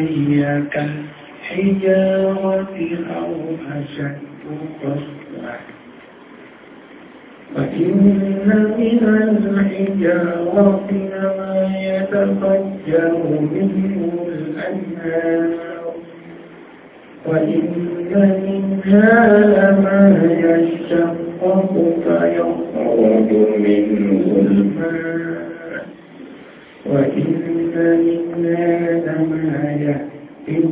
هي كالحجارة أو أشد قسوة. وإن من الحجارة لما يتفجر منه الأنهار. وإن منها لما يشقق فيخرج منه الماء. وإن منها لما من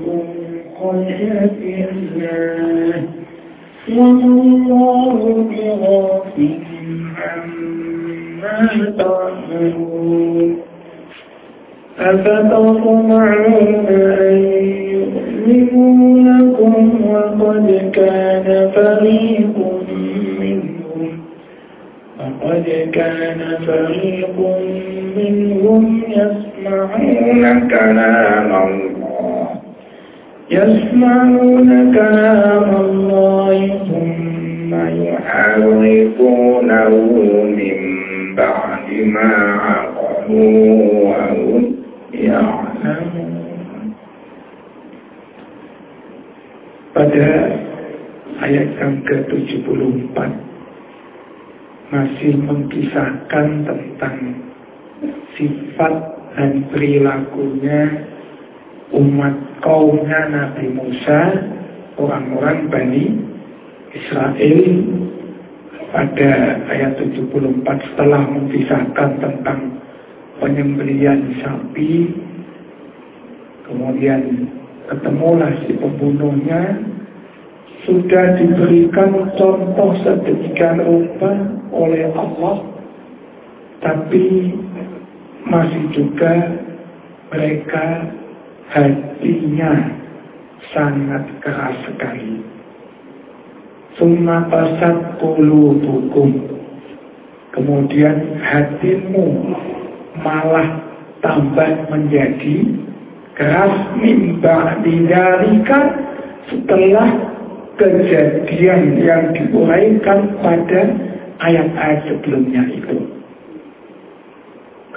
خشية الله وما الله بغافل عما تعملون أفتطمعون mengkisahkan tentang sifat dan perilakunya umat kaumnya Nabi Musa, orang-orang Bani Israel pada ayat 74 setelah mengkisahkan tentang penyembelian sapi. Kemudian ketemulah si pembunuhnya. Sudah diberikan contoh sedemikian rupa oleh Allah tapi masih juga mereka hatinya sangat keras sekali Summa pasat hukum Kemudian hatimu malah tambah menjadi keras mimba didarikan setelah kejadian yang diuraikan pada ayat-ayat sebelumnya itu.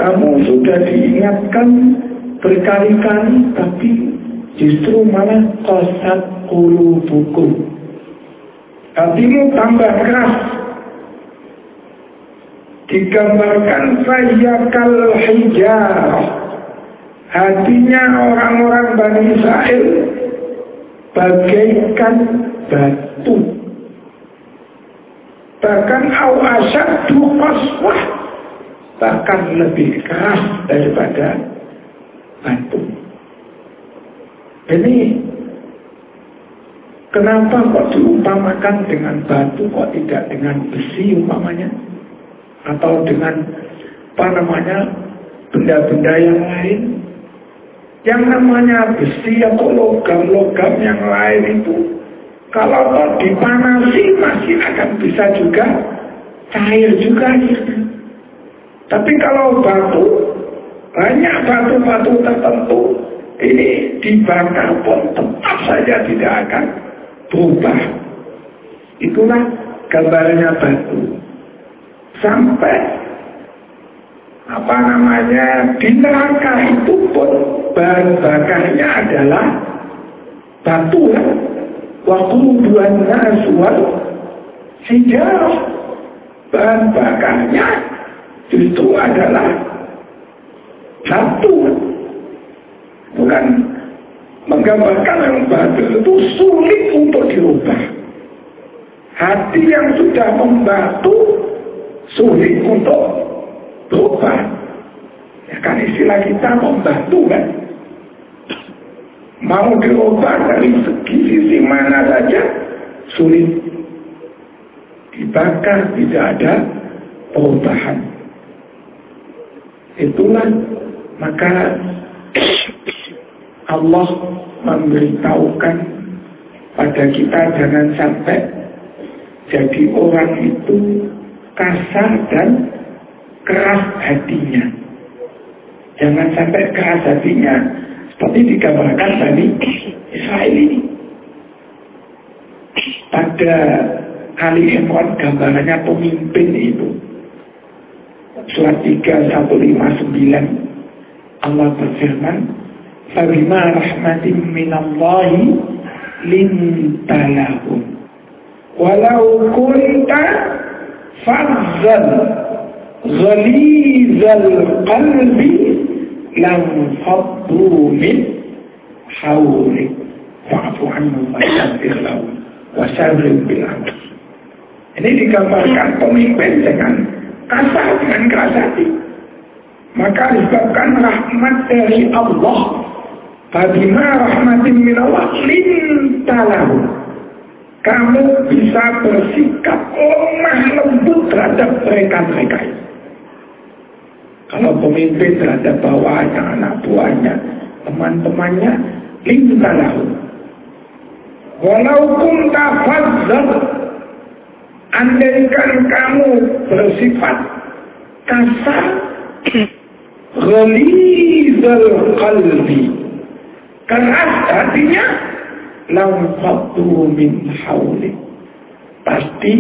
Kamu sudah diingatkan berkali-kali tapi justru malah kosat buku. Hatimu tambah keras. Digambarkan saya kal hijarah Hatinya orang-orang Bani Israel bagaikan batu. Bahkan awasyadu qaswah. Bahkan lebih keras daripada batu. Ini kenapa kok diumpamakan dengan batu kok tidak dengan besi umpamanya? Atau dengan apa namanya benda-benda yang lain yang namanya besi atau logam-logam yang lain itu kalau dipanasi masih akan bisa juga cair juga gitu. Tapi kalau batu banyak batu-batu tertentu ini dibakar pun tetap saja tidak akan berubah. Itulah gambarnya batu. Sampai apa namanya di neraka itu pun bahan bakarnya adalah batu ya waktu dua nasual sejarah bahan bakarnya justru adalah batu bukan menggambarkan yang batu itu sulit untuk diubah hati yang sudah membatu sulit untuk berubah. Ya kan istilah kita membantu kan. Mau dirubah dari segi sisi mana saja sulit. Dibakar tidak ada perubahan. Itulah maka Allah memberitahukan pada kita jangan sampai jadi orang itu kasar dan keras hatinya. Jangan sampai keras hatinya seperti digambarkan tadi Israel ini. Pada Ali Imran gambarannya pemimpin itu. Surat 3159 Allah berfirman Fabima rahmatin minallahi. Walau kunta fazzan ghalizal qalbi lam faddu min hawlik. Wa bil Ini digambarkan pemimpin dengan kasar dengan keras hati. Maka disebabkan rahmat dari Allah. Bagaimana rahmatin minallah lintalahu. Kamu bisa bersikap lemah lembut terhadap mereka-mereka Kalau pemimpin terhadap bawahnya, anak buahnya, teman-temannya, lintalahu Walaupun tafadzal Andaikan kamu bersifat kasar Ghalidhal qalbi. Keras hatinya Lamfatu min hawli. Pasti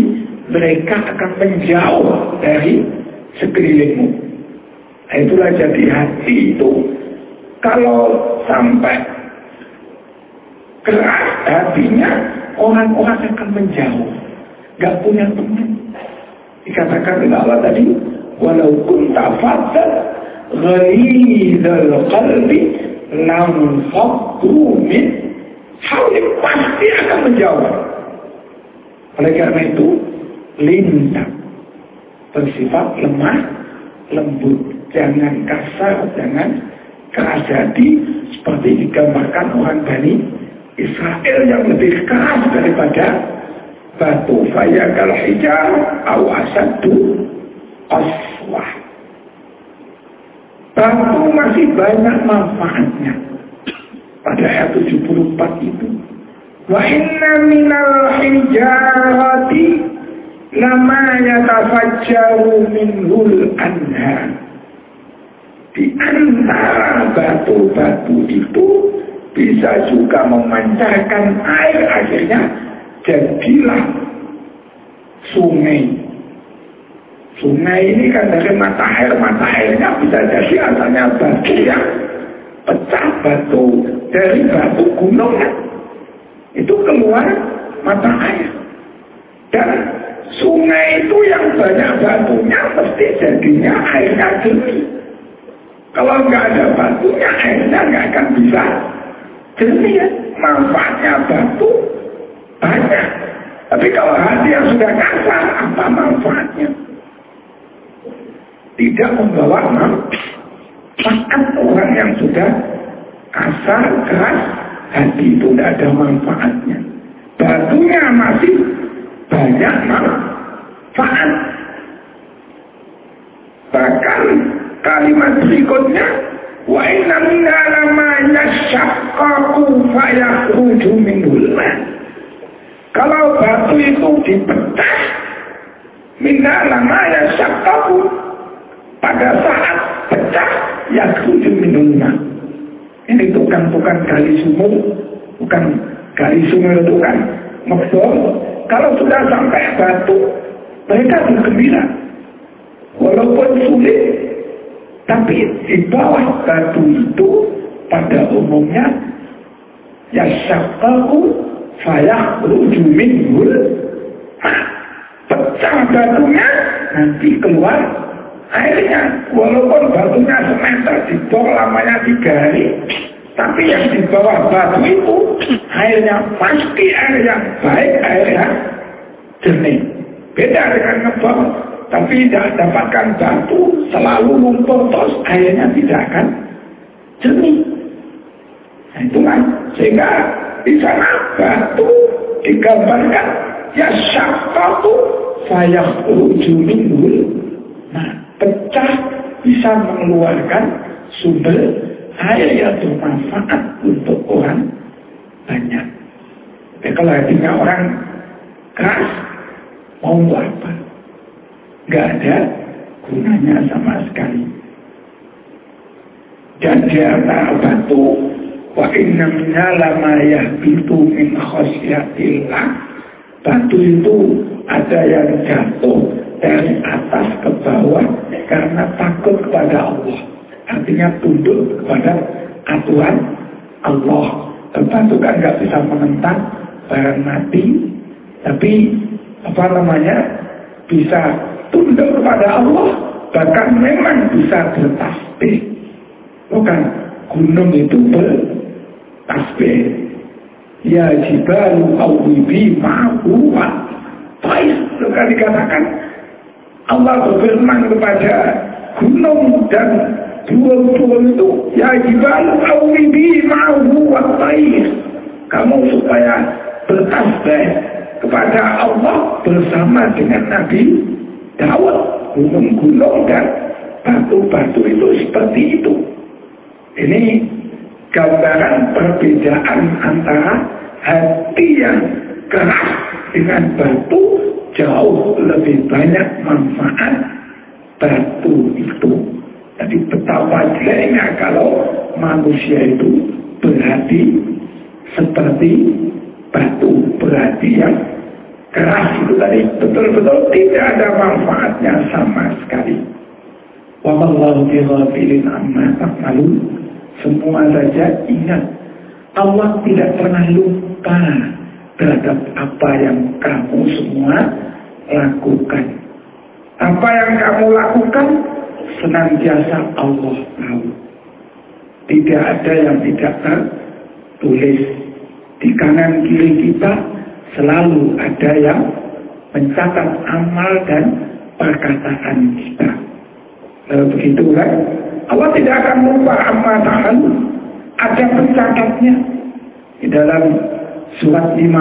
mereka akan menjauh dari sekelilingmu. Itulah jadi hati itu. Kalau sampai keras hatinya orang-orang akan menjauh gak punya teman. Dikatakan oleh Allah tadi? Walau kunta fadda ghalidhal qalbi lam faddu min hawlik pasti akan menjauh. Oleh karena itu lintang. Bersifat lemah lembut. Jangan kasar jangan keras hati seperti digambarkan orang Bani Israel yang lebih keras daripada batu fayakal hijar awasatu aswah. Batu masih banyak manfaatnya. Pada ayat 74 itu. Wa inna minal hijarati lama yatafajjaru minhul anhar. Di antara batu-batu itu bisa juga memancarkan air akhirnya jadilah sungai. Sungai ini kan dari mata air, mata airnya bisa jadi asalnya batu yang pecah batu dari batu gunung kan. Itu keluar mata air. Dan sungai itu yang banyak batunya pasti jadinya airnya jernih. Kalau nggak ada batunya airnya nggak akan bisa jernih ya. Manfaatnya batu banyak. Tapi kalau hati yang sudah kasar, apa manfaatnya? Tidak membawa manfaat orang yang sudah kasar, keras, hati itu tidak ada manfaatnya. Batunya masih banyak manfaat. Bahkan kalimat berikutnya Wa inna minna lama yashaqqaqu fayakhruju minhul Kalau batu itu dipecah minna lama yashaqqaqu pada saat pecah yakhruju minhul Ini bukan-bukan kali sumur, bukan kali sumur itu kan maksud kalau sudah sampai batu mereka bergembira. Walaupun sulit tapi di bawah batu itu pada umumnya ya syakahu saya minhul pecah batunya nanti keluar airnya. Walaupun batunya semeter di bawah lamanya tiga hari tapi yang di bawah batu itu airnya pasti air yang baik air yang jernih. Beda dengan ngebang tapi tidak dapatkan batu, selalu lumpur terus, airnya tidak akan jernih. Nah, itu kan, sehingga di sana batu digambarkan, ya syafatu saya minhul. Nah, pecah bisa mengeluarkan sumber air yang bermanfaat untuk orang banyak. Tapi kalau hatinya orang keras, mau apa? nggak ada gunanya sama sekali. Dan di antara batu, wa inna minala ma yahbitu min khasyatillah. Batu itu ada yang jatuh dari atas ke bawah karena takut kepada Allah. Artinya tunduk kepada aturan Allah. Batu kan nggak bisa menentang barang mati, tapi apa namanya bisa tunduk kepada Allah, bahkan memang bisa bertasbih. Bukan gunung itu bertasbih. Ya jibalu awibi ma'uwa. Baik, kan dikatakan Allah berfirman kepada gunung dan dua-dua itu ya jibalu awibi ma'uwa. Baik, kamu supaya bertasbih kepada Allah bersama dengan Nabi Dawud gunung-gunung dan batu-batu itu seperti itu ini gambaran perbedaan antara hati yang keras dengan batu jauh lebih banyak manfaat batu itu. Jadi betapa jeleknya kalau manusia itu berhati seperti batu berhati yang keras itu tadi betul-betul tidak ada manfaatnya sama sekali. Wa mallahu amma. Semua saja ingat Allah tidak pernah lupa terhadap apa yang kamu semua lakukan. Apa yang kamu lakukan senantiasa Allah tahu. Tidak ada yang tidak tertulis. Di kanan kiri kita selalu ada yang mencatat amal dan perkataan kita. Lalu begitu kan? Allah tidak akan lupa tahan. Ada pencatatnya di dalam surat 50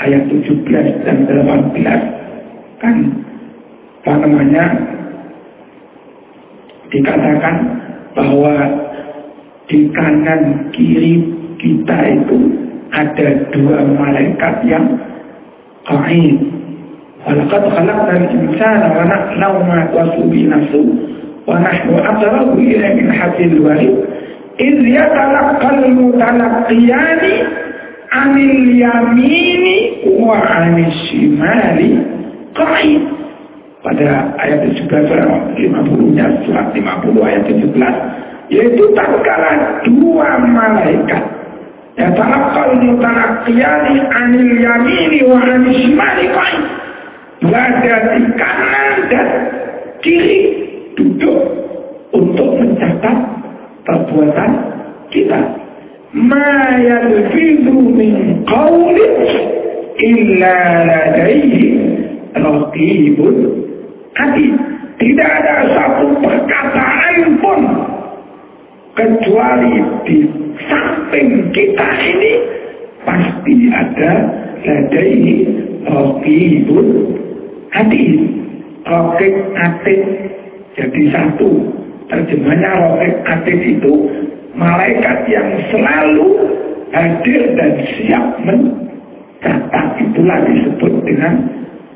ayat 17 dan 18 kan apa namanya dikatakan bahwa di kanan kiri kita itu ada dua malaikat yang qaid. Walaqad khalaqnal insana wa na'lamu ma tuwassu nafsu ونحن أقرب إليه من حبل الوريد إذ يتلقى المتلقيان عن اليمين وعن الشمال قعيد pada ayat 17 50-nya surat 50 ayat 17 yaitu tatkala dua malaikat ya talaqqal mutalaqqiyani anil yamini wa anil shimali qa'id berada di kanan dan kiri duduk untuk mencatat perbuatan kita. Ma yalfidu min qawlin illa ladaihi raqibun hati. Tidak ada satu perkataan pun kecuali di samping kita ini pasti ada ladaihi raqibun hati. Raqib atik jadi satu terjemahnya atis itu malaikat yang selalu hadir dan siap mencatat itulah disebut dengan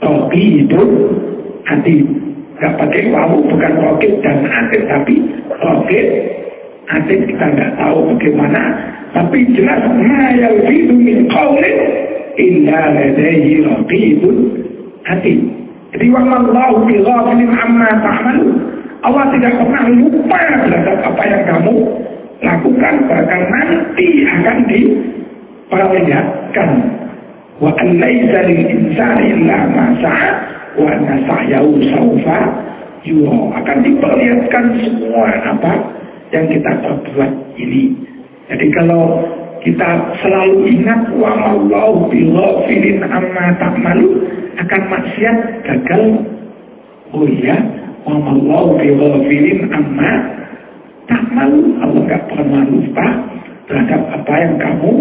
roki itu hati. Gak pakai wawu bukan roki dan atis tapi roki atis kita nggak tahu bagaimana tapi jelas ma yalfidu min qawlin illa ladaihi raqibun hati. Jadi wallahu bi ghafilin amma ta'malu. Allah tidak pernah lupa terhadap apa yang kamu lakukan bahkan nanti akan diperlihatkan. Wa an laisa lil insani illa ma sa'a wa anna sa'yahu sawfa yura. Akan diperlihatkan semua apa yang kita perbuat ini. Jadi kalau kita selalu ingat wa mallahu bi ghafilin amma ta'malu akan maksiat gagal. Oh iya, wa mallahu bi ghafilin amma ta'malu. Allah enggak pernah lupa terhadap apa yang kamu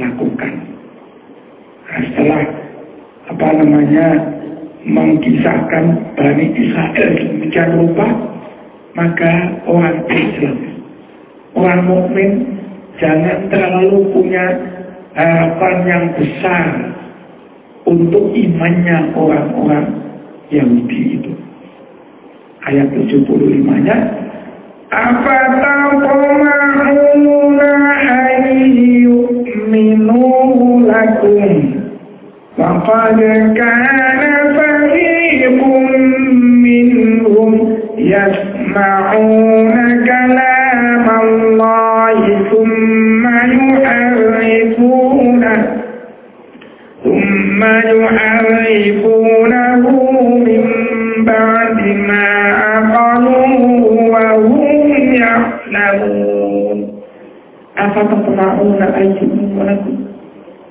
lakukan. Nah, setelah apa namanya mengkisahkan Bani Israel demikian rupa, maka orang Islam, orang mukmin Jangan terlalu punya harapan yang besar untuk imannya orang-orang Yahudi itu. Ayat 75-nya apa tamamuna ayyuminu lakum Faqad kana fariqun minhum yasma'una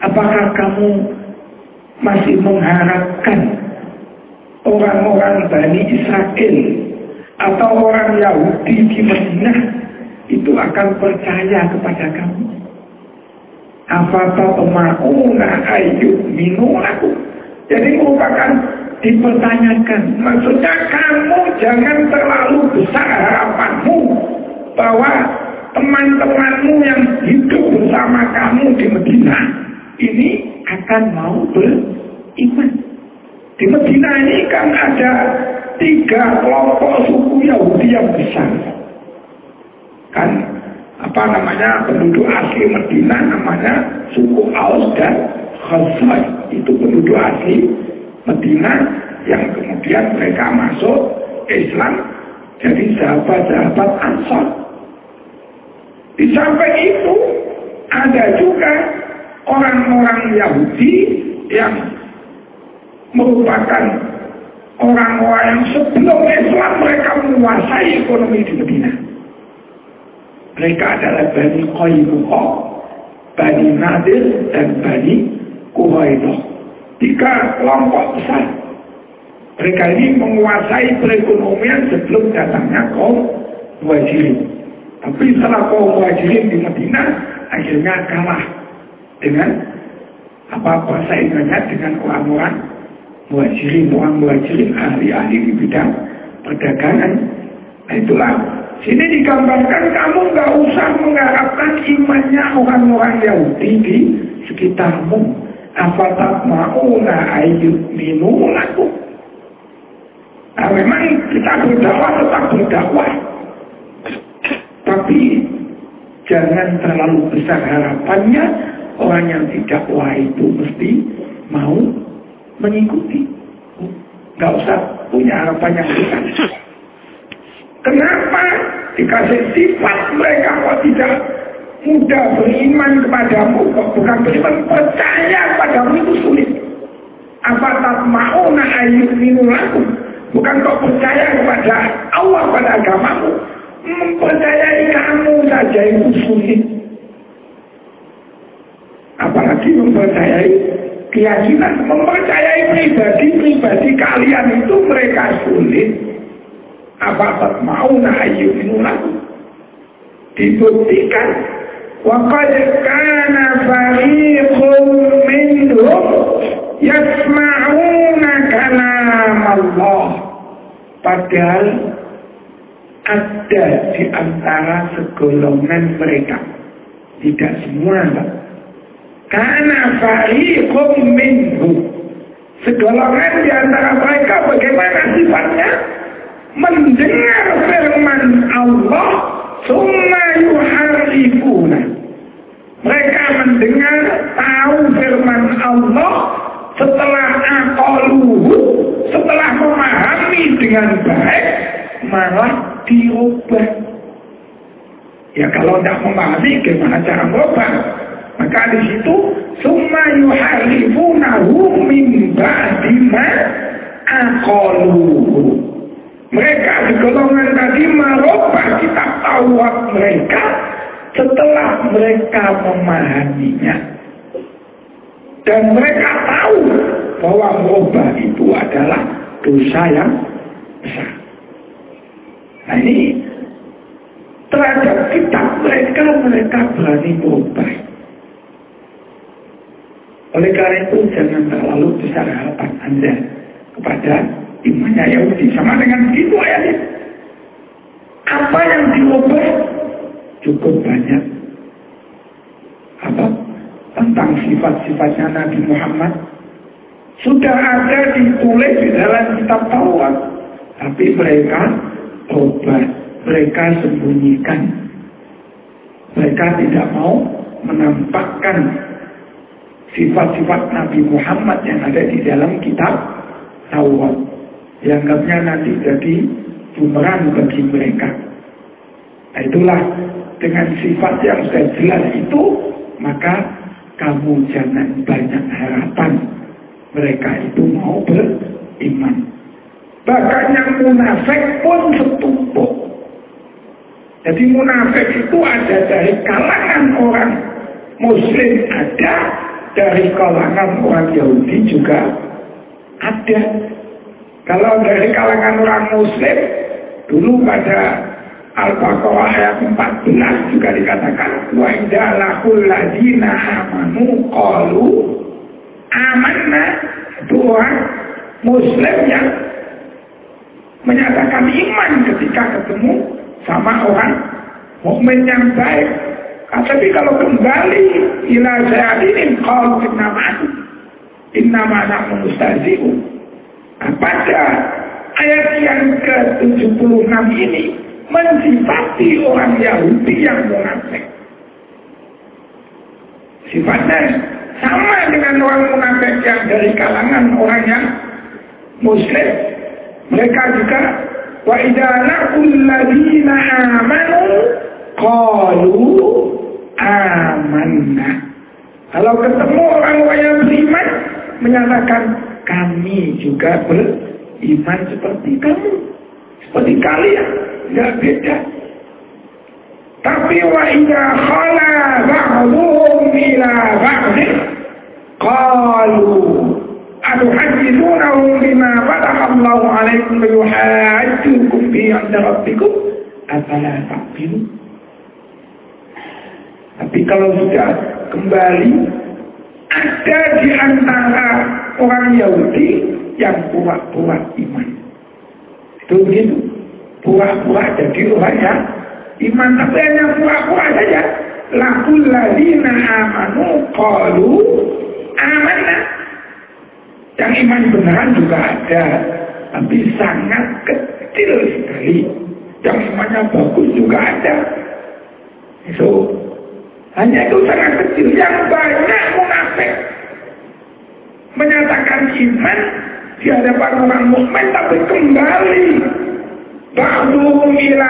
Apakah kamu masih mengharapkan orang-orang Bani Israel atau orang Yahudi di Madinah itu akan percaya kepada kamu. Apa tatma'una ayyukum Jadi merupakan dipertanyakan. Maksudnya kamu jangan terlalu besar harapanmu bahwa teman-temanmu yang hidup bersama kamu di Medina ini akan mau beriman. Di Medina ini kan ada tiga kelompok suku Yahudi yang besar. Kan apa namanya penduduk asli Medina namanya suku Aus dan Khazraj. Itu penduduk asli Medina yang kemudian mereka masuk Islam jadi sahabat-sahabat Ansar. Di samping itu ada juga orang-orang Yahudi yang merupakan orang-orang yang sebelum Islam mereka menguasai ekonomi di Medina. Mereka adalah Bani Qaynuqa, Bani Nadir, dan Bani Quraidah tiga kelompok besar. Mereka ini menguasai perekonomian sebelum datangnya kaum muhajirin. Tapi setelah kaum muhajirin di Madinah akhirnya kalah dengan apa bahasa Inggrisnya dengan orang-orang muhajirin, orang muhajirin ahli-ahli di bidang perdagangan. Nah itulah sini digambarkan kamu nggak usah mengharapkan imannya orang-orang Yahudi di sekitarmu afatak ma'una minu laku. Nah, memang kita berdakwah tetap berdakwah. Tapi jangan terlalu besar harapannya orang yang tidak wah itu mesti mau mengikuti. Gak usah punya harapan yang besar. Kenapa dikasih sifat mereka kok tidak mudah beriman kepadamu, bukan beriman, percaya kepadamu itu sulit. Apa tak mau nak ayat laku? Bukan kau percaya kepada Allah pada agamamu mempercayai kamu saja itu sulit. Apalagi mempercayai keyakinan, mempercayai pribadi-pribadi kalian itu mereka sulit. Apa mau nahayuminu minulah? Dibuktikan. wakad kana fariqum minhum yasma'una kalam Allah. Padahal ada di antara segolongan mereka. Tidak semua Pak. karena fariqum minhu. Segolongan di antara mereka bagaimana sifatnya? Mendengar firman Allah summa yuharifuna mereka mendengar tahu firman Allah setelah akoluhu, setelah memahami dengan baik, malah diubah. Ya kalau tidak memahami gimana cara merubah? Maka di situ summa yuharifunahu min ba'di ma akoluhu. Mereka di golongan tadi merubah kitab Taurat mereka setelah mereka memahaminya dan mereka tahu bahwa merubah itu adalah dosa yang besar. Nah ini terhadap kitab mereka mereka berani merubah. Oleh karena itu jangan terlalu besar harapan Anda kepada imannya Yahudi. Sama dengan begitu ayatnya. Apa yang diubah cukup banyak apa tentang sifat-sifatnya Nabi Muhammad sudah ada ditulis di dalam kitab Taurat tapi mereka obat mereka sembunyikan. Mereka tidak mau menampakkan sifat-sifat Nabi Muhammad yang ada di dalam kitab Taurat. Dianggapnya nanti jadi bumerang bagi mereka. Nah, itulah dengan sifat yang sudah jelas itu, maka kamu jangan banyak harapan. Mereka itu mau beriman. Bahkan yang munafik pun setumpuk. Jadi munafik itu ada dari kalangan orang Muslim ada, dari kalangan orang Yahudi juga ada. Kalau dari kalangan orang Muslim, dulu pada Al-Baqarah ayat 14 juga dikatakan wa idalahul ladina amanu qalu amanna itu orang Muslim yang menyatakan iman ketika ketemu sama orang mukmin yang baik. Nah, tapi kalau kembali ila ini kalau innama'atu innama'na mustazi'u. Nah, pada ayat yang ke-76 ini mensifati orang Yahudi yang munafik. Sifatnya sama dengan orang munafik yang dari kalangan orang yang muslim. Mereka juga Wa idza laqul ladina amanu qalu amanna. Kalau ketemu orang-orang yang beriman menyatakan kami juga beriman seperti kamu. Seperti kalian, enggak beda. Tapi wa idza khala ba'dhum ila ba'd qalu أتحدثونهم بما فتح الله عليكم ليحاجوكم به عند ربكم أفلا تعقلون Tapi kalau sudah kembali ada di antara orang Yahudi yang pura-pura iman. Itu begitu. Pura-pura jadi orang yang iman. Tapi hanya pura-pura saja. Lakul ladina amanu qalu amanah. Yang iman beneran juga ada, tapi sangat kecil sekali. Yang imannya bagus juga ada. Itu hanya itu sangat kecil. Yang banyak munafik menyatakan iman di hadapan orang mukmin tapi kembali Ba'duhum ila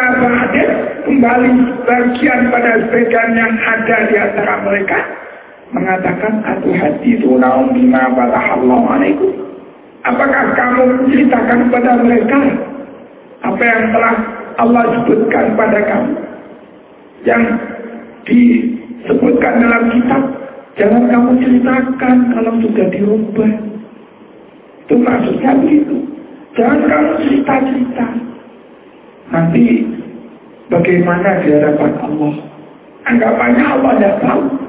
kembali bagian pada sebagian yang ada di antara mereka mengatakan atu hati itu naum bima fatahallahu alaikum. Apakah kamu menceritakan kepada mereka apa yang telah Allah sebutkan pada kamu? Yang disebutkan dalam kitab, jangan kamu ceritakan kalau sudah dirubah. Itu maksudnya begitu. Jangan kamu cerita-cerita. Nanti bagaimana di hadapan Allah? Anggapannya Allah tidak tahu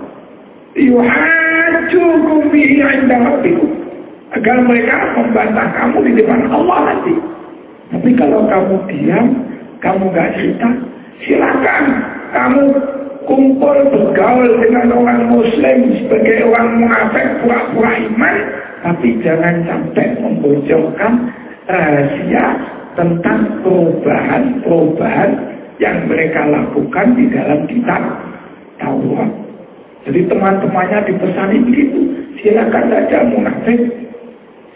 yuhajukum bihi inda rabbikum agar mereka membantah kamu di depan Allah nanti. Tapi kalau kamu diam, kamu gak cerita, silakan kamu kumpul bergaul dengan orang muslim sebagai orang munafik pura-pura iman, tapi jangan sampai membocorkan rahasia tentang perubahan-perubahan yang mereka lakukan di dalam kitab Taurat. Jadi teman-temannya dipesani begitu. Silakan saja munafik.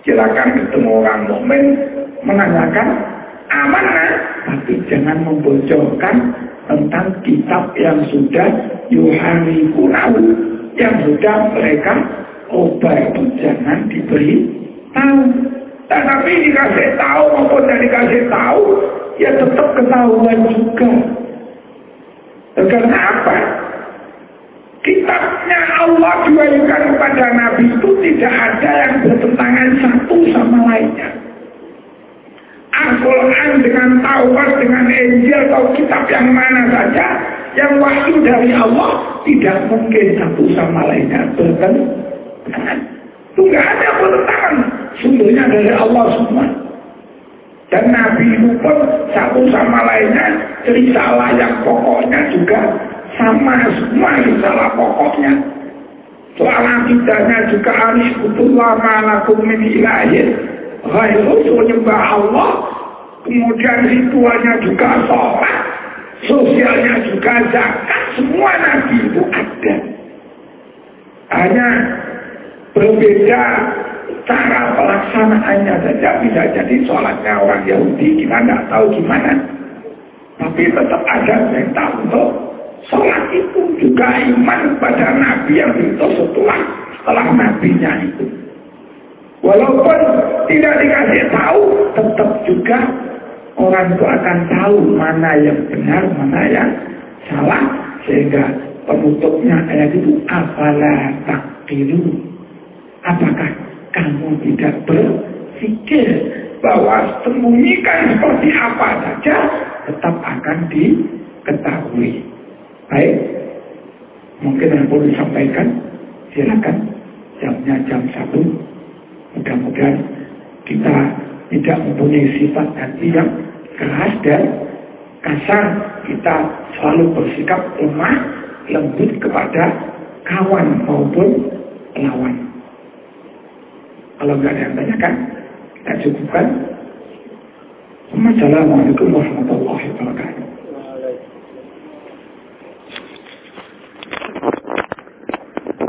Silakan ketemu orang mukmin menanyakan amanah, tapi jangan membocorkan tentang kitab yang sudah yuhani kunahu yang sudah mereka ubah itu jangan diberi tahu. Tetapi dikasih tahu maupun tidak dikasih tahu, ya tetap ketahuan juga. Karena apa? Kitabnya Allah diwahyukan kepada Nabi itu tidak ada yang bertentangan satu sama lainnya. Al-Quran dengan Taurat, dengan Injil atau kitab yang mana saja yang wahyu dari Allah tidak mungkin satu sama lainnya bertentangan. Itu nggak ada bertentangan. Sumbernya dari Allah semua. Dan Nabi itu pun satu sama lainnya cerita yang pokoknya juga sama semua salah pokoknya. Soal akidahnya juga harus betul lama lakum min ilahin. Menyembah Allah. Kemudian ritualnya juga sholat. Sosialnya juga zakat. Semua Nabi itu ada. Hanya berbeda cara pelaksanaannya saja bisa jadi sholatnya orang Yahudi kita tidak tahu gimana tapi tetap ada perintah untuk Sholat itu juga iman pada Nabi yang itu setelah setelah nabinya itu. Walaupun tidak dikasih tahu, tetap juga orang itu akan tahu mana yang benar, mana yang salah. Sehingga penutupnya ayat itu, apalah takdiru. Apakah kamu tidak berpikir bahwa sembunyikan seperti apa saja tetap akan diketahui. Baik, mungkin yang perlu disampaikan, silakan jamnya jam satu. Mudah-mudahan kita tidak mempunyai sifat hati yang keras dan kasar. Kita selalu bersikap lemah, lembut kepada kawan maupun lawan. Kalau nggak ada yang tanyakan, kita cukupkan. Assalamualaikum warahmatullahi wabarakatuh.